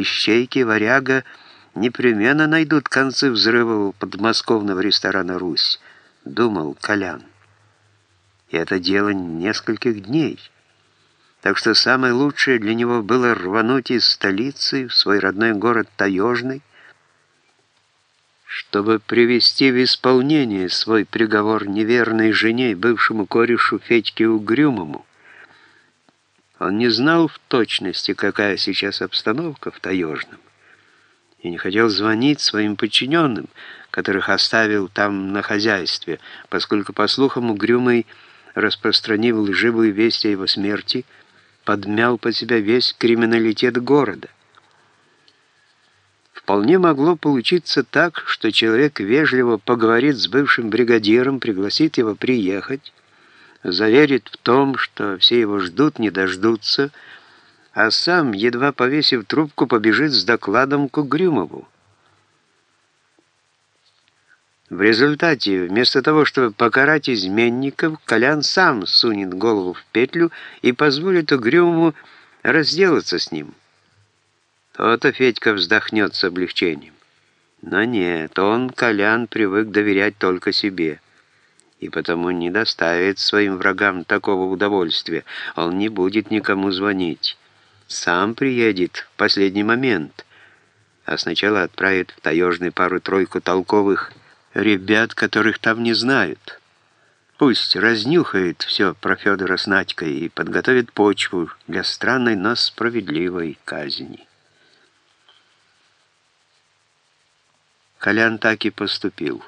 ищейки, варяга непременно найдут концы взрыва подмосковного ресторана «Русь», думал Колян. И это дело нескольких дней. Так что самое лучшее для него было рвануть из столицы в свой родной город Таежный, чтобы привести в исполнение свой приговор неверной жене бывшему корешу Федьке Угрюмому. Он не знал в точности, какая сейчас обстановка в Таежном, и не хотел звонить своим подчиненным, которых оставил там на хозяйстве, поскольку, по слухам, Угрюмый, распространив лживую весть о его смерти, подмял под себя весь криминалитет города. Вполне могло получиться так, что человек вежливо поговорит с бывшим бригадиром, пригласит его приехать, заверит в том, что все его ждут, не дождутся, а сам, едва повесив трубку, побежит с докладом к Угрюмову. В результате, вместо того, чтобы покарать изменников, Колян сам сунет голову в петлю и позволит Угрюмову разделаться с ним. То-то Федька вздохнет с облегчением. Но нет, он, Колян, привык доверять только себе. И потому не доставит своим врагам такого удовольствия. Он не будет никому звонить. Сам приедет в последний момент. А сначала отправит в таежный пару-тройку толковых ребят, которых там не знают. Пусть разнюхает все про Федора с Надькой и подготовит почву для странной, но справедливой казни. Колян так и поступил.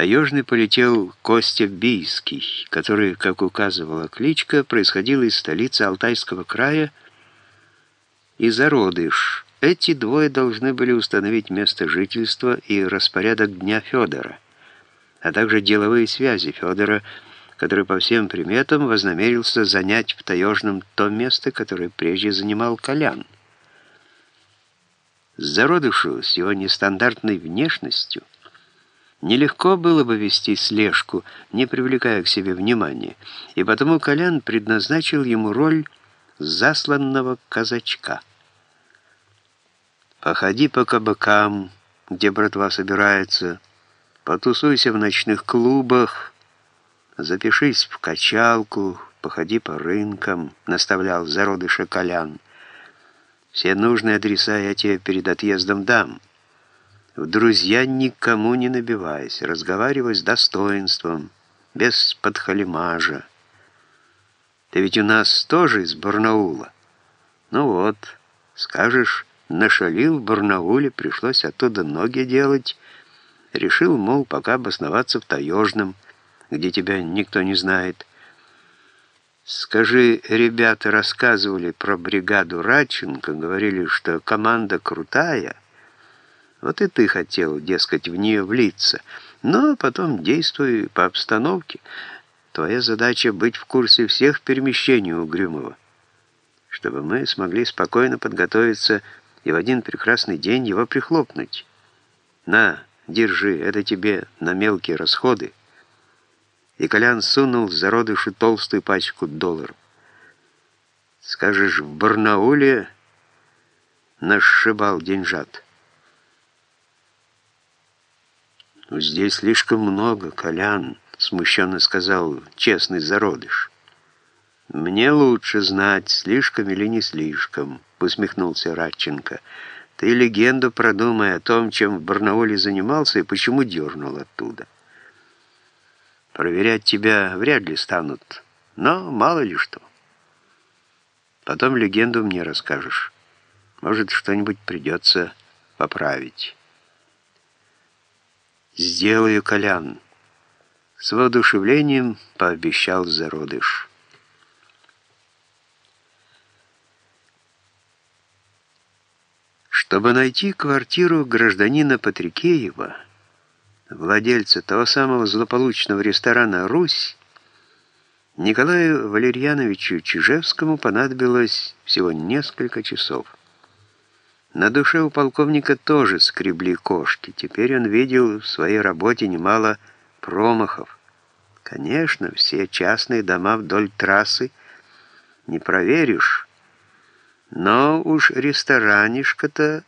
Таежный полетел Костя Бийский, который, как указывала кличка, происходил из столицы Алтайского края и зародыш. Эти двое должны были установить место жительства и распорядок дня Федора, а также деловые связи Федора, который по всем приметам вознамерился занять в Таежном то место, которое прежде занимал Колян. Зародышу с его нестандартной внешностью нелегко было бы вести слежку, не привлекая к себе внимания, и потому Колян предназначил ему роль засланного казачка. «Походи по кабакам, где братва собирается, потусуйся в ночных клубах, запишись в качалку, походи по рынкам», — наставлял зародыша Колян. Все нужные адреса я тебе перед отъездом дам. В друзья никому не набивайся, разговаривай с достоинством, без подхалимажа. Ты ведь у нас тоже из Барнаула. Ну вот, скажешь, нашалил в Барнауле, пришлось оттуда ноги делать. Решил, мол, пока обосноваться в Таежном, где тебя никто не знает. Скажи, ребята рассказывали про бригаду Радченко, говорили, что команда крутая. Вот и ты хотел, дескать, в нее влиться. Но потом действуй по обстановке. Твоя задача быть в курсе всех перемещений Угрюмова, чтобы мы смогли спокойно подготовиться и в один прекрасный день его прихлопнуть. На, держи, это тебе на мелкие расходы и Колян сунул зародышу толстую пачку долларов. «Скажешь, в Барнауле нашибал деньжат». «Ну, «Здесь слишком много, Колян», — смущенно сказал честный зародыш. «Мне лучше знать, слишком или не слишком», — усмехнулся Радченко. «Ты легенду продумай о том, чем в Барнауле занимался и почему дернул оттуда». Проверять тебя вряд ли станут, но мало ли что. Потом легенду мне расскажешь. Может, что-нибудь придется поправить. Сделаю, Колян. С воодушевлением пообещал зародыш. Чтобы найти квартиру гражданина Патрикеева, владельца того самого злополучного ресторана «Русь», Николаю Валерьяновичу Чижевскому понадобилось всего несколько часов. На душе у полковника тоже скребли кошки. Теперь он видел в своей работе немало промахов. Конечно, все частные дома вдоль трассы не проверишь, Но уж ресторанишко-то